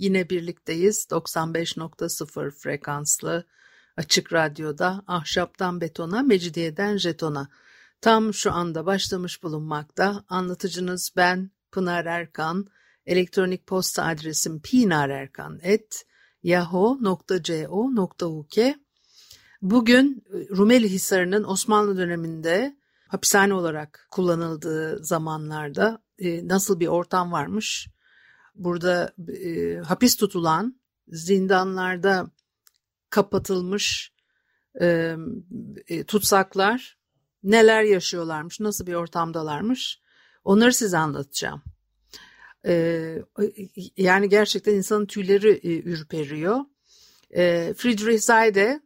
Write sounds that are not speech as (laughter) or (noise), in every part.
yine birlikteyiz. 95.0 frekanslı açık radyoda ahşaptan betona mecidiyeden jetona. Tam şu anda başlamış bulunmakta. Anlatıcınız ben Pınar Erkan. Elektronik posta adresim pinarerkan.yahoo.co.uk Bugün Rumeli Hisarı'nın Osmanlı döneminde hapishane olarak kullanıldığı zamanlarda e, nasıl bir ortam varmış? Burada e, hapis tutulan, zindanlarda kapatılmış e, e, tutsaklar neler yaşıyorlarmış, nasıl bir ortamdalarmış? Onları size anlatacağım. E, yani gerçekten insanın tüyleri e, ürperiyor. E, Friedrich Zayde,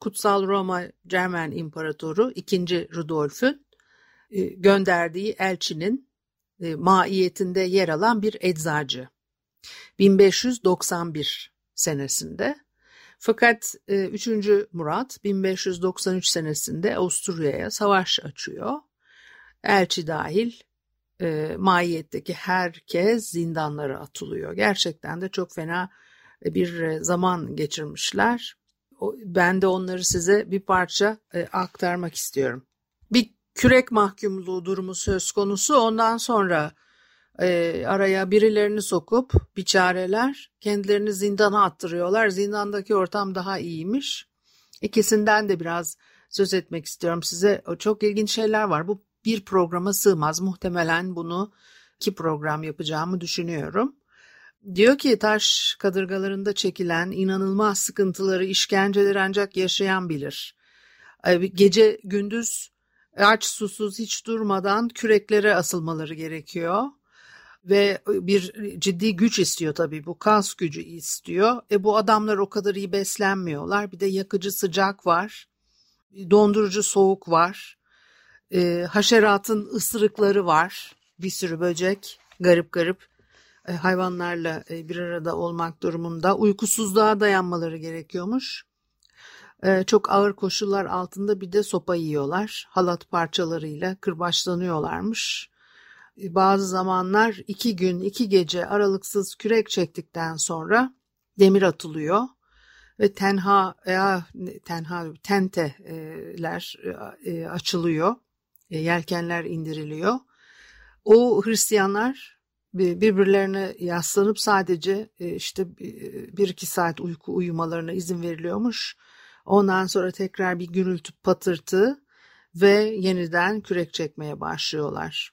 Kutsal Roma Cermen İmparatoru 2. Rudolf'ün e, gönderdiği elçinin e, maiyetinde yer alan bir eczacı. 1591 senesinde. Fakat 3. E, Murat 1593 senesinde Avusturya'ya savaş açıyor. Elçi dahil e, maiyetteki herkes zindanlara atılıyor. Gerçekten de çok fena bir zaman geçirmişler. Ben de onları size bir parça aktarmak istiyorum. Kürek mahkumluğu durumu söz konusu. Ondan sonra e, araya birilerini sokup biçareler kendilerini zindana attırıyorlar. Zindandaki ortam daha iyiymiş. İkisinden de biraz söz etmek istiyorum size. Çok ilginç şeyler var. Bu bir programa sığmaz. Muhtemelen bunu iki program yapacağımı düşünüyorum. Diyor ki taş kadırgalarında çekilen inanılmaz sıkıntıları, işkenceleri ancak yaşayan bilir. Gece gündüz aç susuz hiç durmadan küreklere asılmaları gerekiyor ve bir ciddi güç istiyor tabii bu kas gücü istiyor. E bu adamlar o kadar iyi beslenmiyorlar. Bir de yakıcı sıcak var. Dondurucu soğuk var. E, haşeratın ısırıkları var. Bir sürü böcek garip garip e, hayvanlarla e, bir arada olmak durumunda. Uykusuzluğa dayanmaları gerekiyormuş. E, çok ağır koşullar altında bir de sopa yiyorlar. Halat parçalarıyla kırbaçlanıyorlarmış. E, bazı zamanlar iki gün iki gece aralıksız kürek çektikten sonra demir atılıyor ve tenha ya tenha tenteler e, açılıyor. Yelkenler indiriliyor. O Hristiyanlar birbirlerine yaslanıp sadece işte bir iki saat uyku uyumalarına izin veriliyormuş. Ondan sonra tekrar bir gürültü patırtı ve yeniden kürek çekmeye başlıyorlar.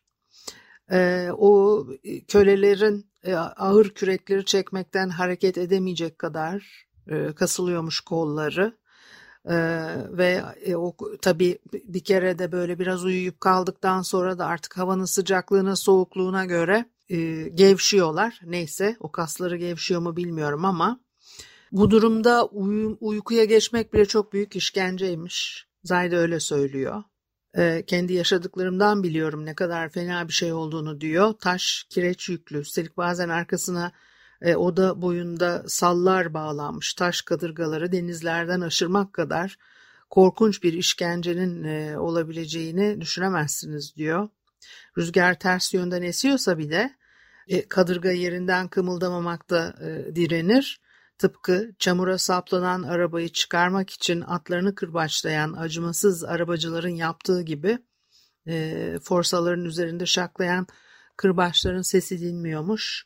Ee, o kölelerin e, ağır kürekleri çekmekten hareket edemeyecek kadar e, kasılıyormuş kolları. Ee, ve e, o tabii bir kere de böyle biraz uyuyup kaldıktan sonra da artık havanın sıcaklığına soğukluğuna göre e, gevşiyorlar. Neyse o kasları gevşiyor mu bilmiyorum ama bu durumda uy- uykuya geçmek bile çok büyük işkenceymiş. Zayda öyle söylüyor. E, kendi yaşadıklarımdan biliyorum ne kadar fena bir şey olduğunu diyor. Taş kireç yüklü. Üstelik bazen arkasına e, oda boyunda sallar bağlanmış taş kadırgaları denizlerden aşırmak kadar korkunç bir işkencenin e, olabileceğini düşünemezsiniz diyor. Rüzgar ters yönden esiyorsa bile e, kadırga yerinden kımıldamamakta e, direnir Tıpkı çamura saplanan arabayı çıkarmak için atlarını kırbaçlayan acımasız arabacıların yaptığı gibi e, forsaların üzerinde şaklayan kırbaçların sesi dinmiyormuş.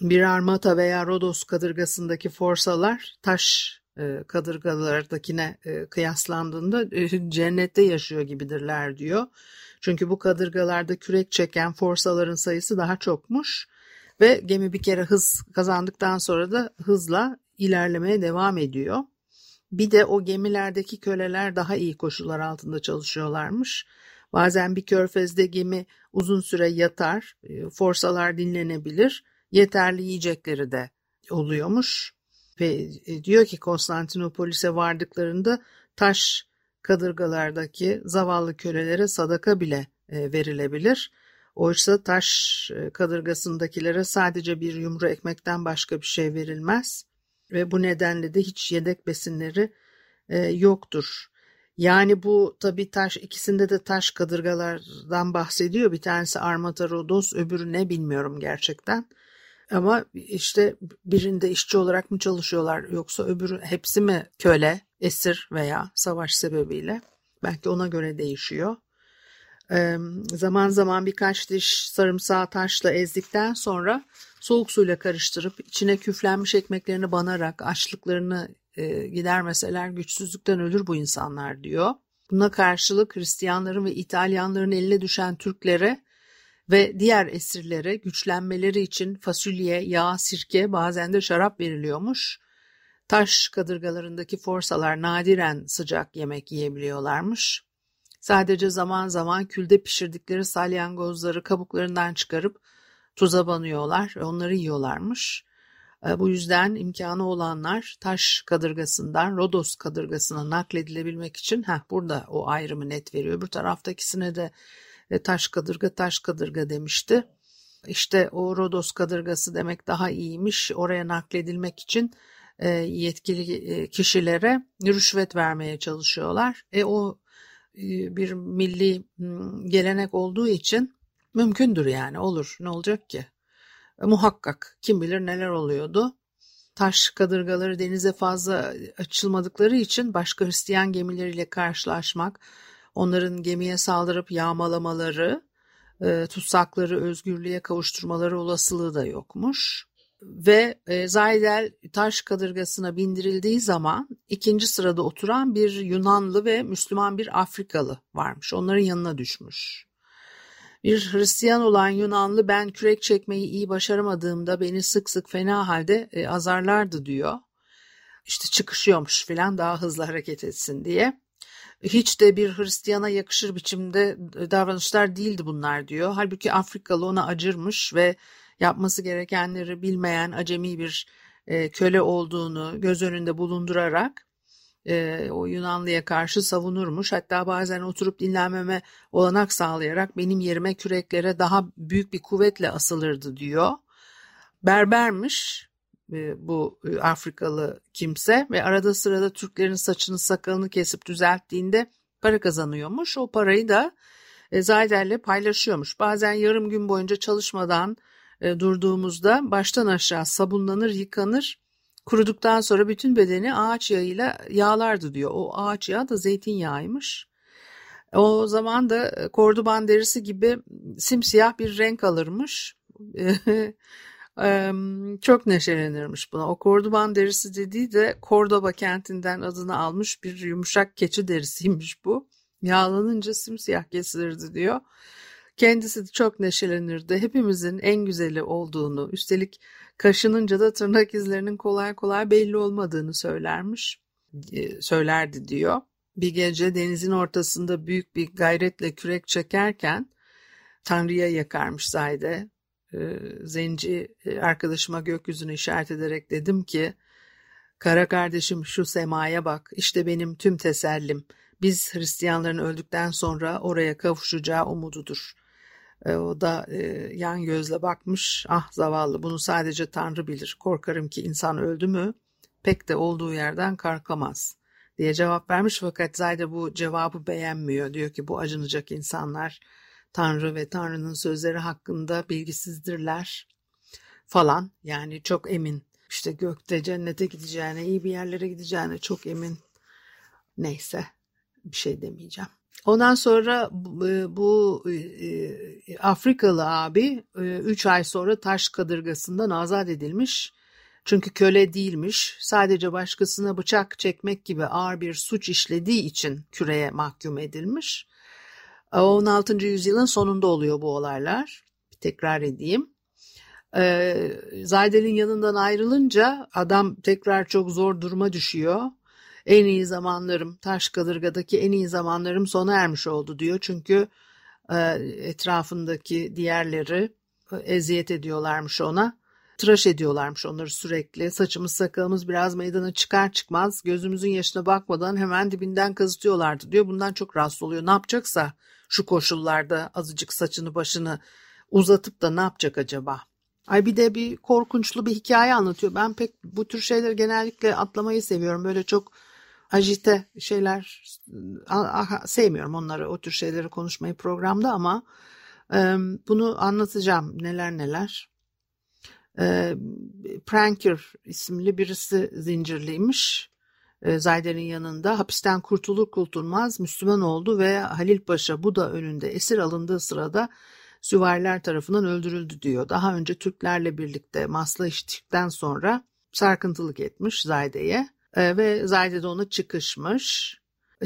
Bir armata veya Rodos kadırgasındaki forsalar taş e, kadırgalardakine e, kıyaslandığında e, (laughs) cennette yaşıyor gibidirler diyor. Çünkü bu kadırgalarda kürek çeken forsaların sayısı daha çokmuş ve gemi bir kere hız kazandıktan sonra da hızla ilerlemeye devam ediyor. Bir de o gemilerdeki köleler daha iyi koşullar altında çalışıyorlarmış. Bazen bir körfezde gemi uzun süre yatar, e, forsalar dinlenebilir, yeterli yiyecekleri de oluyormuş. Ve e, diyor ki Konstantinopolis'e vardıklarında taş kadırgalardaki zavallı kölelere sadaka bile e, verilebilir. Oysa taş e, kadırgasındakilere sadece bir yumru ekmekten başka bir şey verilmez ve bu nedenle de hiç yedek besinleri yoktur. Yani bu tabi taş ikisinde de taş kadırgalardan bahsediyor. Bir tanesi Armata Rodos öbürü ne bilmiyorum gerçekten. Ama işte birinde işçi olarak mı çalışıyorlar yoksa öbürü hepsi mi köle, esir veya savaş sebebiyle? Belki ona göre değişiyor. Zaman zaman birkaç diş sarımsağı taşla ezdikten sonra soğuk suyla karıştırıp içine küflenmiş ekmeklerini banarak açlıklarını gidermeseler güçsüzlükten ölür bu insanlar diyor. Buna karşılık Hristiyanların ve İtalyanların eline düşen Türklere ve diğer esirlere güçlenmeleri için fasulye, yağ, sirke bazen de şarap veriliyormuş. Taş kadırgalarındaki forsalar nadiren sıcak yemek yiyebiliyorlarmış. Sadece zaman zaman külde pişirdikleri salyangozları kabuklarından çıkarıp tuza banıyorlar ve onları yiyorlarmış. E, bu yüzden imkanı olanlar taş kadırgasından Rodos kadırgasına nakledilebilmek için heh, burada o ayrımı net veriyor. Bu taraftakisine de e, taş kadırga taş kadırga demişti. İşte o Rodos kadırgası demek daha iyiymiş. Oraya nakledilmek için e, yetkili kişilere rüşvet vermeye çalışıyorlar. E o bir milli gelenek olduğu için mümkündür yani olur. Ne olacak ki? muhakkak kim bilir neler oluyordu. Taş kadırgaları denize fazla açılmadıkları için başka Hristiyan gemileriyle karşılaşmak, onların gemiye saldırıp yağmalamaları, e, tutsakları özgürlüğe kavuşturmaları olasılığı da yokmuş. Ve e, Zaydel taş kadırgasına bindirildiği zaman ikinci sırada oturan bir Yunanlı ve Müslüman bir Afrikalı varmış. Onların yanına düşmüş. Bir Hristiyan olan Yunanlı ben kürek çekmeyi iyi başaramadığımda beni sık sık fena halde e, azarlardı diyor. İşte çıkışıyormuş filan daha hızlı hareket etsin diye. Hiç de bir Hristiyana yakışır biçimde e, davranışlar değildi bunlar diyor. Halbuki Afrikalı ona acırmış ve yapması gerekenleri bilmeyen acemi bir e, köle olduğunu göz önünde bulundurarak e, o Yunanlıya karşı savunurmuş. Hatta bazen oturup dinlenmeme olanak sağlayarak benim yerime küreklere daha büyük bir kuvvetle asılırdı diyor. Berbermiş e, bu e, Afrikalı kimse ve arada sırada Türklerin saçını sakalını kesip düzelttiğinde para kazanıyormuş. O parayı da e, Zayder'le paylaşıyormuş. Bazen yarım gün boyunca çalışmadan e, durduğumuzda baştan aşağı sabunlanır, yıkanır Kuruduktan sonra bütün bedeni ağaç yağıyla yağlardı diyor. O ağaç yağı da zeytinyağıymış. O zaman da e, korduban derisi gibi simsiyah bir renk alırmış. (laughs) Çok neşelenirmiş buna. O korduban derisi dediği de Kordoba kentinden adını almış bir yumuşak keçi derisiymiş bu. Yağlanınca simsiyah kesilirdi diyor. Kendisi de çok neşelenirdi. Hepimizin en güzeli olduğunu, üstelik kaşınınca da tırnak izlerinin kolay kolay belli olmadığını söylermiş, e, söylerdi diyor. Bir gece denizin ortasında büyük bir gayretle kürek çekerken Tanrı'ya yakarmış Zayde. E, zenci e, arkadaşıma gökyüzüne işaret ederek dedim ki, Kara kardeşim şu semaya bak, işte benim tüm tesellim. Biz Hristiyanların öldükten sonra oraya kavuşacağı umududur. E, o da e, yan gözle bakmış. Ah zavallı bunu sadece Tanrı bilir. Korkarım ki insan öldü mü pek de olduğu yerden kalkamaz diye cevap vermiş fakat Zayda bu cevabı beğenmiyor. Diyor ki bu acınacak insanlar Tanrı ve Tanrı'nın sözleri hakkında bilgisizdirler falan. Yani çok emin işte gökte cennete gideceğine iyi bir yerlere gideceğine çok emin. Neyse bir şey demeyeceğim. Ondan sonra bu, bu e, e, Afrikalı abi 3 e, ay sonra taş kadırgasından azat edilmiş. Çünkü köle değilmiş. Sadece başkasına bıçak çekmek gibi ağır bir suç işlediği için küreye mahkum edilmiş. 16. yüzyılın sonunda oluyor bu olaylar. Tekrar edeyim. Zaydel'in yanından ayrılınca adam tekrar çok zor duruma düşüyor en iyi zamanlarım, taş kadırgadaki en iyi zamanlarım sona ermiş oldu diyor. Çünkü e, etrafındaki diğerleri e, eziyet ediyorlarmış ona. tıraş ediyorlarmış onları sürekli. Saçımız sakalımız biraz meydana çıkar çıkmaz gözümüzün yaşına bakmadan hemen dibinden kazıtıyorlardı diyor. Bundan çok rahatsız oluyor. Ne yapacaksa şu koşullarda azıcık saçını başını uzatıp da ne yapacak acaba? Ay bir de bir korkunçlu bir hikaye anlatıyor. Ben pek bu tür şeyleri genellikle atlamayı seviyorum. Böyle çok ajite şeyler sevmiyorum onları o tür şeyleri konuşmayı programda ama bunu anlatacağım neler neler. Pranker isimli birisi zincirliymiş. Zayder'in yanında hapisten kurtulur kurtulmaz Müslüman oldu ve Halil Paşa bu da önünde esir alındığı sırada süvariler tarafından öldürüldü diyor. Daha önce Türklerle birlikte masla içtikten sonra sarkıntılık etmiş Zayde'ye ve Zayde de ona çıkışmış.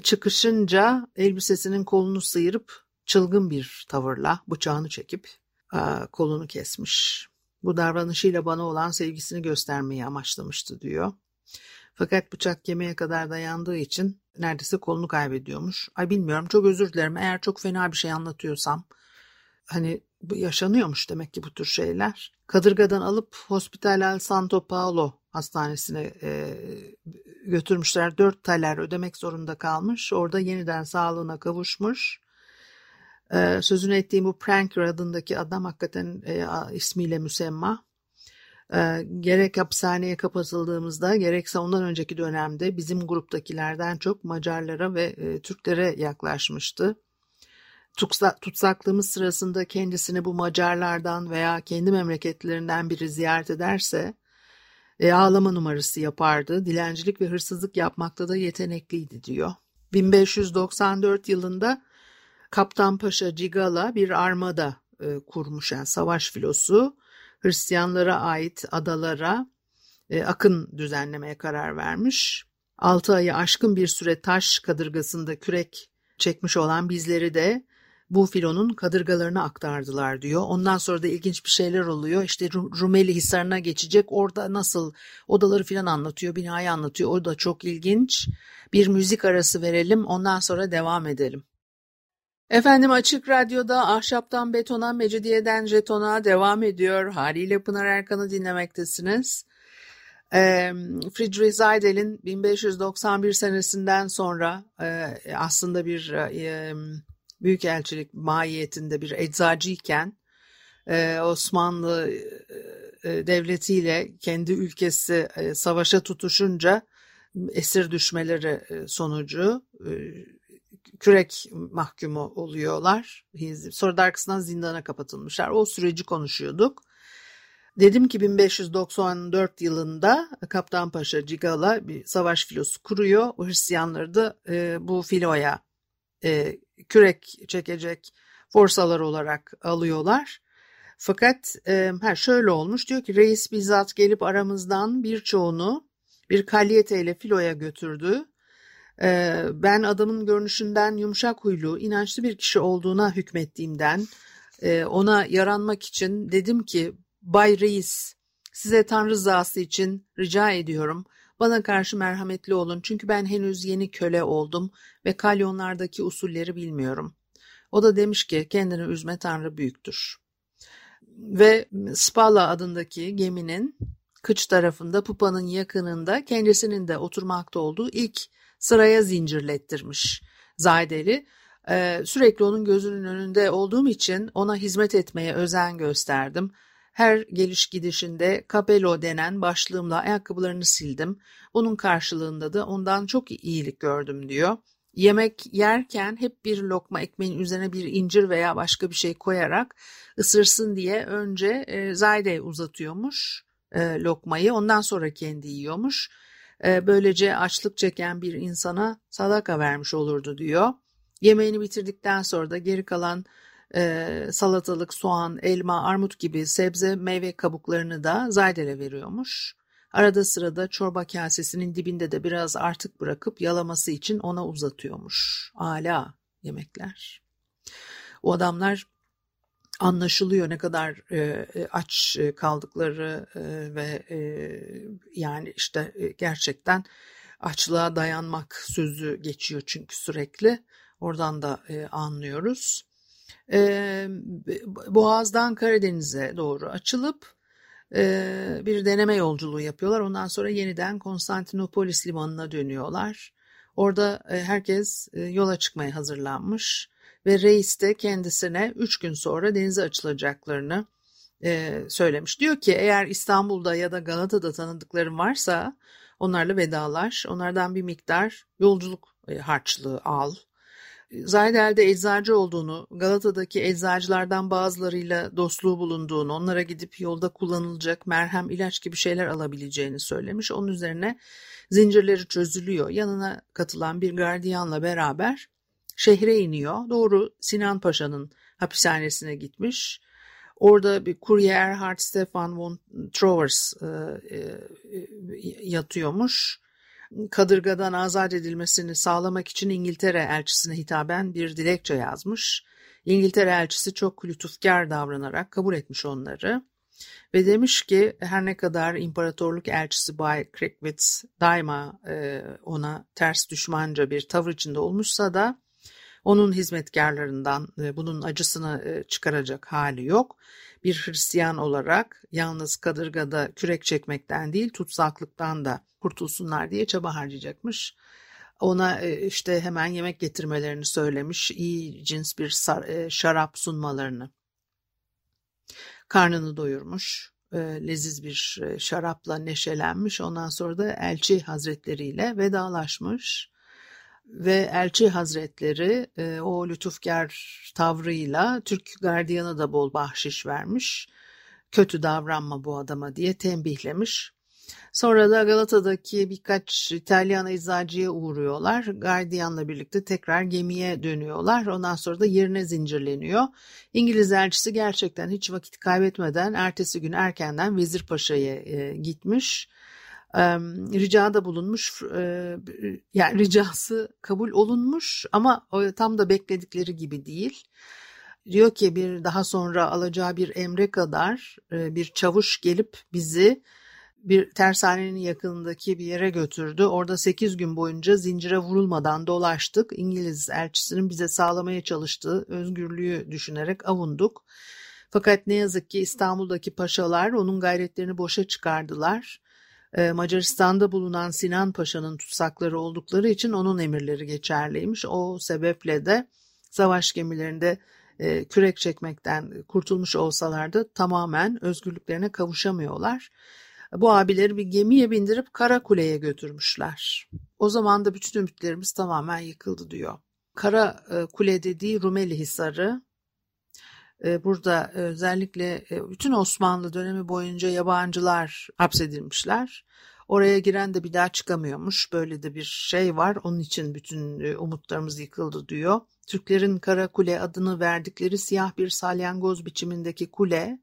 Çıkışınca elbisesinin kolunu sıyırıp çılgın bir tavırla bıçağını çekip kolunu kesmiş. Bu davranışıyla bana olan sevgisini göstermeyi amaçlamıştı diyor. Fakat bıçak kemiğe kadar dayandığı için neredeyse kolunu kaybediyormuş. Ay bilmiyorum çok özür dilerim eğer çok fena bir şey anlatıyorsam. Hani yaşanıyormuş demek ki bu tür şeyler. Kadırgadan alıp Hospital Santo Paulo hastanesine e, götürmüşler. Dört taler ödemek zorunda kalmış. Orada yeniden sağlığına kavuşmuş. E, sözünü ettiğim bu Pranker adındaki adam hakikaten e, ismiyle müsemma. E, gerek hapishaneye kapatıldığımızda gerekse ondan önceki dönemde bizim gruptakilerden çok Macarlara ve e, Türklere yaklaşmıştı. Tutsaklığımız sırasında kendisini bu Macarlardan veya kendi memleketlerinden biri ziyaret ederse e, ağlama numarası yapardı. Dilencilik ve hırsızlık yapmakta da yetenekliydi diyor. 1594 yılında Kaptan Paşa Cigala bir armada e, kurmuş yani savaş filosu. Hristiyanlara ait adalara e, akın düzenlemeye karar vermiş. 6 ayı aşkın bir süre taş kadırgasında kürek çekmiş olan bizleri de bu filonun kadırgalarına aktardılar diyor. Ondan sonra da ilginç bir şeyler oluyor. İşte Rumeli Hisarı'na geçecek. Orada nasıl odaları filan anlatıyor, binayı anlatıyor. O da çok ilginç. Bir müzik arası verelim. Ondan sonra devam edelim. Efendim Açık Radyo'da Ahşaptan Betona, Mecidiyeden Jeton'a devam ediyor. Haliyle Pınar Erkan'ı dinlemektesiniz. Friedrich Zeidel'in 1591 senesinden sonra aslında bir büyükelçilik mahiyetinde bir eczacıyken e, Osmanlı e, devletiyle kendi ülkesi e, savaşa tutuşunca esir düşmeleri e, sonucu e, kürek mahkumu oluyorlar. Sonra da arkasından zindana kapatılmışlar. O süreci konuşuyorduk. Dedim ki 1594 yılında Kaptan Paşa Cigala bir savaş filosu kuruyor. O Hristiyanları da e, bu filoya e, kürek çekecek forsalar olarak alıyorlar. Fakat e, ha şöyle olmuş diyor ki reis bizzat gelip aramızdan birçoğunu bir kalyeteyle filoya götürdü. E, ben adamın görünüşünden yumuşak huylu, inançlı bir kişi olduğuna hükmettiğimden e, ona yaranmak için dedim ki Bay Reis size Tanrı rızası için rica ediyorum bana karşı merhametli olun çünkü ben henüz yeni köle oldum ve kalyonlardaki usulleri bilmiyorum. O da demiş ki kendini üzme Tanrı büyüktür. Ve Spala adındaki geminin kıç tarafında pupanın yakınında kendisinin de oturmakta olduğu ilk sıraya zincirlettirmiş Zaydeli. Ee, sürekli onun gözünün önünde olduğum için ona hizmet etmeye özen gösterdim. Her geliş gidişinde capello denen başlığımla ayakkabılarını sildim. Onun karşılığında da ondan çok iyilik gördüm diyor. Yemek yerken hep bir lokma ekmeğin üzerine bir incir veya başka bir şey koyarak ısırsın diye önce e, Zayde uzatıyormuş e, lokmayı ondan sonra kendi yiyormuş. E, böylece açlık çeken bir insana sadaka vermiş olurdu diyor. Yemeğini bitirdikten sonra da geri kalan e, salatalık, soğan, elma, armut gibi sebze meyve kabuklarını da Zaydel'e veriyormuş. Arada sırada çorba kasesinin dibinde de biraz artık bırakıp yalaması için ona uzatıyormuş. Ala yemekler. O adamlar anlaşılıyor ne kadar e, aç kaldıkları e, ve e, yani işte e, gerçekten açlığa dayanmak sözü geçiyor çünkü sürekli oradan da e, anlıyoruz. E, Boğaz'dan Karadeniz'e doğru açılıp e, bir deneme yolculuğu yapıyorlar. Ondan sonra yeniden Konstantinopolis limanına dönüyorlar. Orada e, herkes e, yola çıkmaya hazırlanmış ve reis de kendisine üç gün sonra denize açılacaklarını e, söylemiş. Diyor ki eğer İstanbul'da ya da Galata'da tanıdıkların varsa onlarla vedalaş. Onlardan bir miktar yolculuk harçlığı al. Zaydel'de eczacı olduğunu, Galata'daki eczacılardan bazılarıyla dostluğu bulunduğunu, onlara gidip yolda kullanılacak merhem, ilaç gibi şeyler alabileceğini söylemiş. Onun üzerine zincirleri çözülüyor. Yanına katılan bir gardiyanla beraber şehre iniyor. Doğru Sinan Paşa'nın hapishanesine gitmiş. Orada bir kurye Erhard Stefan von Trovers e, e, yatıyormuş kadırgadan azat edilmesini sağlamak için İngiltere elçisine hitaben bir dilekçe yazmış. İngiltere elçisi çok lütufkar davranarak kabul etmiş onları ve demiş ki her ne kadar imparatorluk elçisi Bay Crickwitz daima e, ona ters düşmanca bir tavır içinde olmuşsa da onun hizmetkarlarından e, bunun acısını e, çıkaracak hali yok. Bir Hristiyan olarak yalnız kadırgada kürek çekmekten değil tutsaklıktan da kurtulsunlar diye çaba harcayacakmış. Ona e, işte hemen yemek getirmelerini söylemiş, iyi cins bir şarap sunmalarını. Karnını doyurmuş, leziz bir şarapla neşelenmiş. Ondan sonra da elçi hazretleriyle vedalaşmış ve elçi hazretleri e, o lütufkar tavrıyla Türk gardiyana da bol bahşiş vermiş. Kötü davranma bu adama diye tembihlemiş. Sonra da Galata'daki birkaç İtalyan eczacıya uğruyorlar. Gardiyanla birlikte tekrar gemiye dönüyorlar. Ondan sonra da yerine zincirleniyor. İngiliz elçisi gerçekten hiç vakit kaybetmeden ertesi gün erkenden Vezirpaşa'ya e, gitmiş ricada bulunmuş yani ricası kabul olunmuş ama tam da bekledikleri gibi değil. Diyor ki bir daha sonra alacağı bir emre kadar bir çavuş gelip bizi bir tersanenin yakınındaki bir yere götürdü. Orada 8 gün boyunca zincire vurulmadan dolaştık. İngiliz elçisinin bize sağlamaya çalıştığı özgürlüğü düşünerek avunduk. Fakat ne yazık ki İstanbul'daki paşalar onun gayretlerini boşa çıkardılar. Ee, Macaristan'da bulunan Sinan Paşa'nın tutsakları oldukları için onun emirleri geçerliymiş. O sebeple de savaş gemilerinde e, kürek çekmekten kurtulmuş olsalar da tamamen özgürlüklerine kavuşamıyorlar. Bu abileri bir gemiye bindirip Karakule'ye götürmüşler. O zaman da bütün ümitlerimiz tamamen yıkıldı diyor. Kara e, Kule dediği Rumeli Hisarı burada özellikle e, bütün Osmanlı dönemi boyunca yabancılar hapsedilmişler. Oraya giren de bir daha çıkamıyormuş. Böyle de bir şey var. Onun için bütün e, umutlarımız yıkıldı diyor. Türklerin Kara Kule adını verdikleri siyah bir salyangoz biçimindeki kule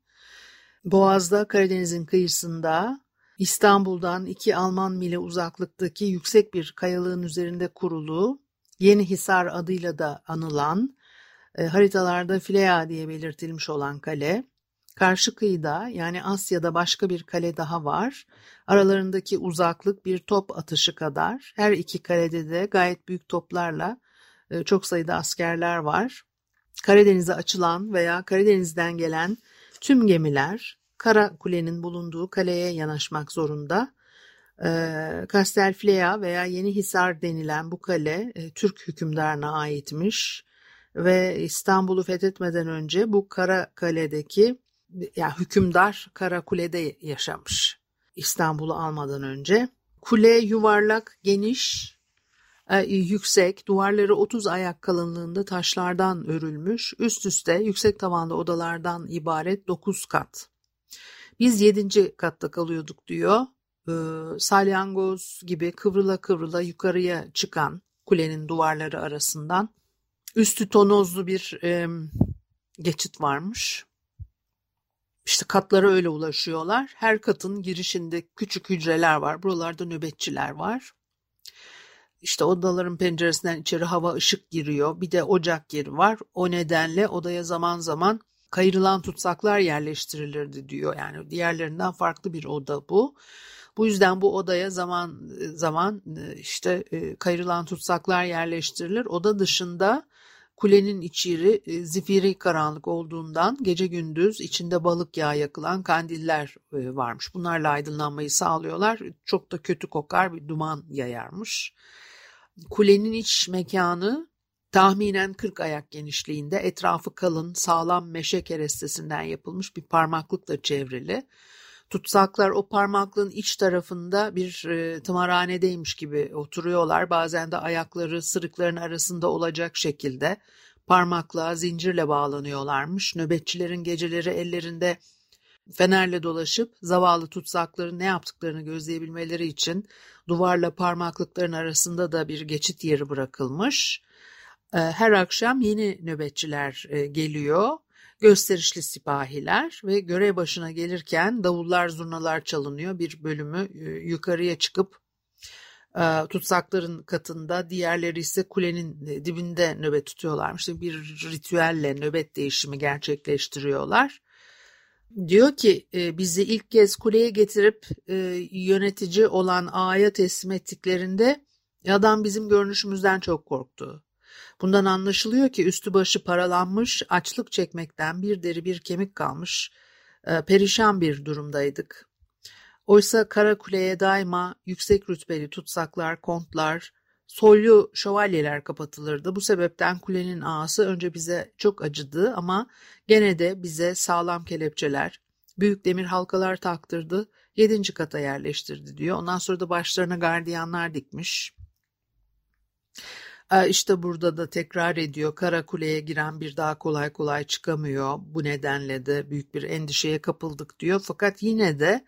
Boğaz'da Karadeniz'in kıyısında İstanbul'dan iki Alman mili uzaklıktaki yüksek bir kayalığın üzerinde kurulu Yeni Hisar adıyla da anılan haritalarda Filea diye belirtilmiş olan kale, karşı kıyıda yani Asya'da başka bir kale daha var. Aralarındaki uzaklık bir top atışı kadar. Her iki kalede de gayet büyük toplarla e, çok sayıda askerler var. Karadeniz'e açılan veya Karadeniz'den gelen tüm gemiler Kara Kule'nin bulunduğu kaleye yanaşmak zorunda. E, Kastelflea veya Yeni Hisar denilen bu kale e, Türk hükümdarına aitmiş ve İstanbul'u fethetmeden önce bu Kara Kale'deki yani hükümdar Kara Kule'de yaşamış. İstanbul'u almadan önce. Kule yuvarlak, geniş, e, yüksek, duvarları 30 ayak kalınlığında taşlardan örülmüş, üst üste yüksek tavanlı odalardan ibaret 9 kat. Biz 7. katta kalıyorduk diyor. E, salyangoz gibi kıvrıla kıvrıla yukarıya çıkan kulenin duvarları arasından Üstü tonozlu bir e, geçit varmış. İşte katlara öyle ulaşıyorlar. Her katın girişinde küçük hücreler var. Buralarda nöbetçiler var. İşte odaların penceresinden içeri hava ışık giriyor. Bir de ocak yeri var. O nedenle odaya zaman zaman kayırılan tutsaklar yerleştirilirdi diyor. Yani diğerlerinden farklı bir oda bu. Bu yüzden bu odaya zaman zaman işte kayırılan tutsaklar yerleştirilir. Oda dışında Kulenin içeri e, zifiri karanlık olduğundan gece gündüz içinde balık yağı yakılan kandiller e, varmış. Bunlarla aydınlanmayı sağlıyorlar. Çok da kötü kokar bir duman yayarmış. Kulenin iç mekanı tahminen 40 ayak genişliğinde etrafı kalın sağlam meşe kerestesinden yapılmış bir parmaklıkla çevrili. Tutsaklar o parmaklığın iç tarafında bir e, tımarhanedeymiş gibi oturuyorlar. Bazen de ayakları sırıkların arasında olacak şekilde parmaklığa zincirle bağlanıyorlarmış. Nöbetçilerin geceleri ellerinde fenerle dolaşıp zavallı tutsakların ne yaptıklarını gözleyebilmeleri için duvarla parmaklıkların arasında da bir geçit yeri bırakılmış. E, her akşam yeni nöbetçiler e, geliyor gösterişli sipahiler ve görev başına gelirken davullar zurnalar çalınıyor. Bir bölümü e, yukarıya çıkıp e, tutsakların katında diğerleri ise kulenin e, dibinde nöbet tutuyorlarmış. Bir ritüelle nöbet değişimi gerçekleştiriyorlar. Diyor ki bizi ilk kez kuleye getirip yönetici olan ağaya teslim ettiklerinde adam bizim görünüşümüzden çok korktu. Bundan anlaşılıyor ki üstü başı paralanmış, açlık çekmekten bir deri bir kemik kalmış, e, perişan bir durumdaydık. Oysa kara kuleye daima yüksek rütbeli tutsaklar, kontlar, soylu şövalyeler kapatılırdı. Bu sebepten kulenin ağası önce bize çok acıdı ama gene de bize sağlam kelepçeler, büyük demir halkalar taktırdı, yedinci kata yerleştirdi diyor. Ondan sonra da başlarına gardiyanlar dikmiş. İşte burada da tekrar ediyor Karakule'ye giren bir daha kolay kolay çıkamıyor. Bu nedenle de büyük bir endişeye kapıldık diyor. Fakat yine de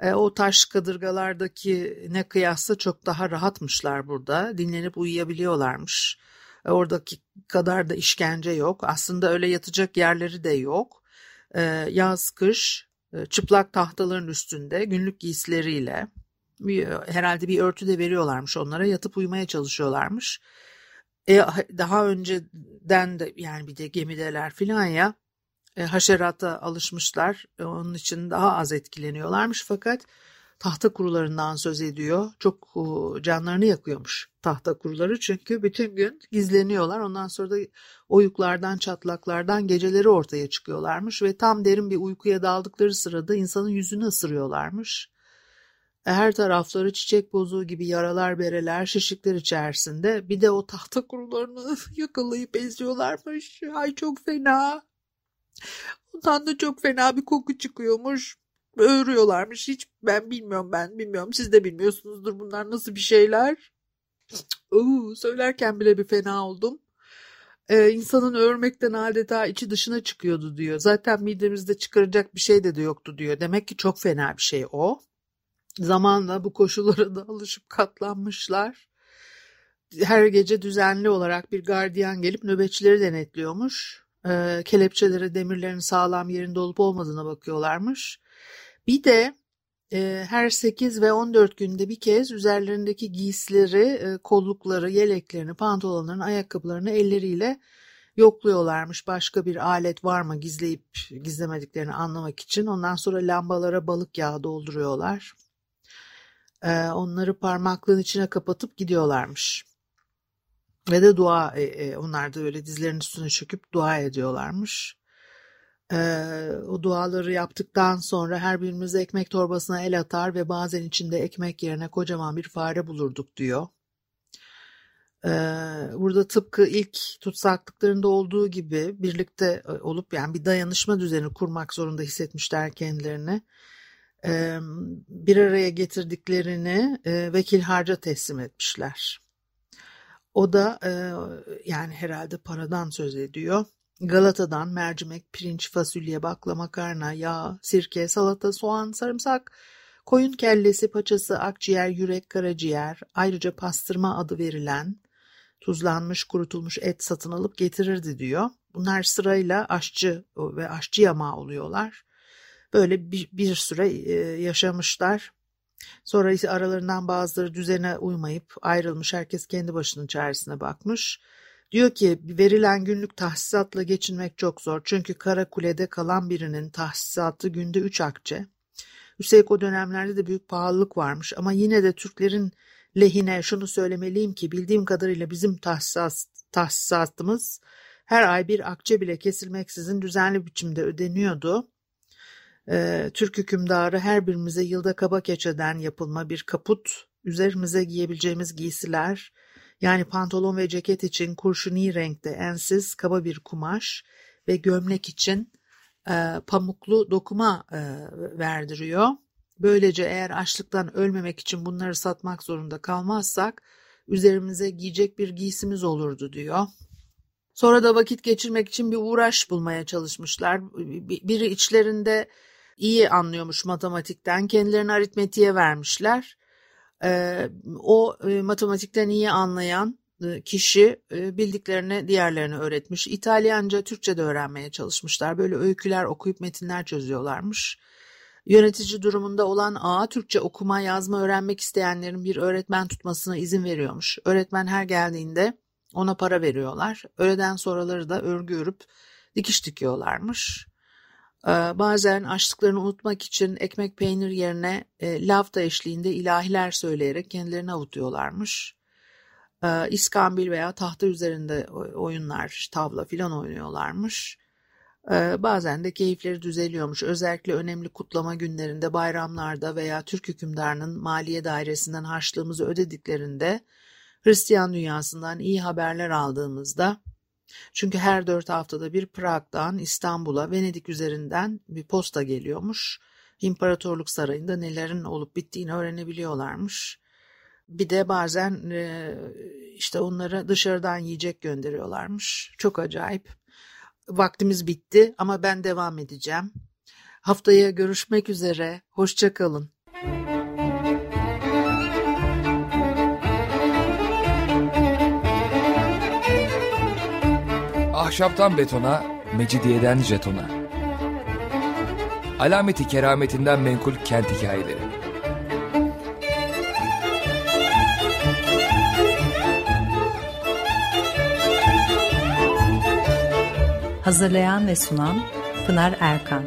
e, o taş kadırgalardaki ne kıyasla çok daha rahatmışlar burada. Dinlenip uyuyabiliyorlarmış. E, oradaki kadar da işkence yok. Aslında öyle yatacak yerleri de yok. E, yaz kış çıplak tahtaların üstünde günlük giysileriyle herhalde bir örtü de veriyorlarmış onlara yatıp uyumaya çalışıyorlarmış. E, daha önceden de yani bir de gemideler filan ya e, haşerata alışmışlar. E, onun için daha az etkileniyorlarmış fakat tahta kurularından söz ediyor. Çok e, canlarını yakıyormuş tahta kuruları çünkü bütün gün gizleniyorlar. Ondan sonra da oyuklardan, çatlaklardan geceleri ortaya çıkıyorlarmış ve tam derin bir uykuya daldıkları sırada insanın yüzünü ısırıyorlarmış. Her tarafları çiçek bozuğu gibi yaralar bereler şişikler içerisinde. Bir de o tahta kurularını (laughs) yakalayıp eziyorlarmış. Ay çok fena. Ondan da çok fena bir koku çıkıyormuş. Örüyorlarmış. Hiç ben bilmiyorum ben bilmiyorum. Siz de bilmiyorsunuzdur bunlar nasıl bir şeyler. Oo, söylerken bile bir fena oldum. Ee, insanın örmekten adeta içi dışına çıkıyordu diyor. Zaten midemizde çıkaracak bir şey de, de yoktu diyor. Demek ki çok fena bir şey o. Zamanla bu koşullara da alışıp katlanmışlar. Her gece düzenli olarak bir gardiyan gelip nöbetçileri denetliyormuş. E, kelepçelere demirlerin sağlam yerinde olup olmadığına bakıyorlarmış. Bir de e, her 8 ve 14 günde bir kez üzerlerindeki giysileri, e, kollukları, yeleklerini, pantolonlarını, ayakkabılarını elleriyle yokluyorlarmış. Başka bir alet var mı gizleyip gizlemediklerini anlamak için. Ondan sonra lambalara balık yağı dolduruyorlar. Ee, onları parmaklığın içine kapatıp gidiyorlarmış. Ve de dua, e, e, onlar da öyle dizlerinin üstüne çöküp dua ediyorlarmış. Ee, o duaları yaptıktan sonra her birimiz ekmek torbasına el atar ve bazen içinde ekmek yerine kocaman bir fare bulurduk diyor. Ee, burada tıpkı ilk tutsaklıklarında olduğu gibi birlikte e, olup yani bir dayanışma düzeni kurmak zorunda hissetmişler kendilerini bir araya getirdiklerini vekil harca teslim etmişler. O da yani herhalde paradan söz ediyor. Galata'dan mercimek, pirinç, fasulye, bakla, makarna, yağ, sirke, salata, soğan, sarımsak, koyun kellesi, paçası, akciğer, yürek, karaciğer, ayrıca pastırma adı verilen tuzlanmış, kurutulmuş et satın alıp getirirdi diyor. Bunlar sırayla aşçı ve aşçı yamağı oluyorlar. Böyle bir, bir süre e, yaşamışlar. Sonra ise aralarından bazıları düzene uymayıp ayrılmış. Herkes kendi başının çaresine bakmış. Diyor ki verilen günlük tahsisatla geçinmek çok zor. Çünkü kara kulede kalan birinin tahsisatı günde 3 akçe. Üstelik o dönemlerde de büyük pahalılık varmış ama yine de Türklerin lehine şunu söylemeliyim ki bildiğim kadarıyla bizim tahsisat, tahsisatımız her ay bir akçe bile kesilmeksizin düzenli biçimde ödeniyordu. Ee, Türk hükümdarı her birimize yılda kaba keçeden yapılma bir kaput, üzerimize giyebileceğimiz giysiler, yani pantolon ve ceket için kurşuni renkte ensiz kaba bir kumaş ve gömlek için e, pamuklu dokuma e, verdiriyor. Böylece eğer açlıktan ölmemek için bunları satmak zorunda kalmazsak üzerimize giyecek bir giysimiz olurdu diyor. Sonra da vakit geçirmek için bir uğraş bulmaya çalışmışlar. Biri içlerinde iyi anlıyormuş matematikten, kendilerini aritmetiğe vermişler. Ee, o e, matematikten iyi anlayan e, kişi e, bildiklerini diğerlerine öğretmiş. İtalyanca, Türkçe de öğrenmeye çalışmışlar. Böyle öyküler okuyup metinler çözüyorlarmış. Yönetici durumunda olan ağa Türkçe okuma yazma öğrenmek isteyenlerin bir öğretmen tutmasına izin veriyormuş. Öğretmen her geldiğinde ona para veriyorlar. Öğleden sonraları da örgü örüp dikiş dikiyorlarmış. Ee, bazen açlıklarını unutmak için ekmek peynir yerine e, lavta eşliğinde ilahiler söyleyerek kendilerini avutuyorlarmış. Ee, iskambil veya tahta üzerinde oyunlar, tavla filan oynuyorlarmış. Ee, bazen de keyifleri düzeliyormuş. Özellikle önemli kutlama günlerinde, bayramlarda veya Türk hükümdarının maliye dairesinden harçlığımızı ödediklerinde Hristiyan dünyasından iyi haberler aldığımızda çünkü her dört haftada bir Prag'dan İstanbul'a Venedik üzerinden bir posta geliyormuş. İmparatorluk Sarayı'nda nelerin olup bittiğini öğrenebiliyorlarmış. Bir de bazen e, işte onlara dışarıdan yiyecek gönderiyorlarmış. Çok acayip. Vaktimiz bitti ama ben devam edeceğim. Haftaya görüşmek üzere. Hoşçakalın. Ahşaptan betona, mecidiyeden jetona. Alameti kerametinden menkul kent hikayeleri. Hazırlayan ve sunan Pınar Erkan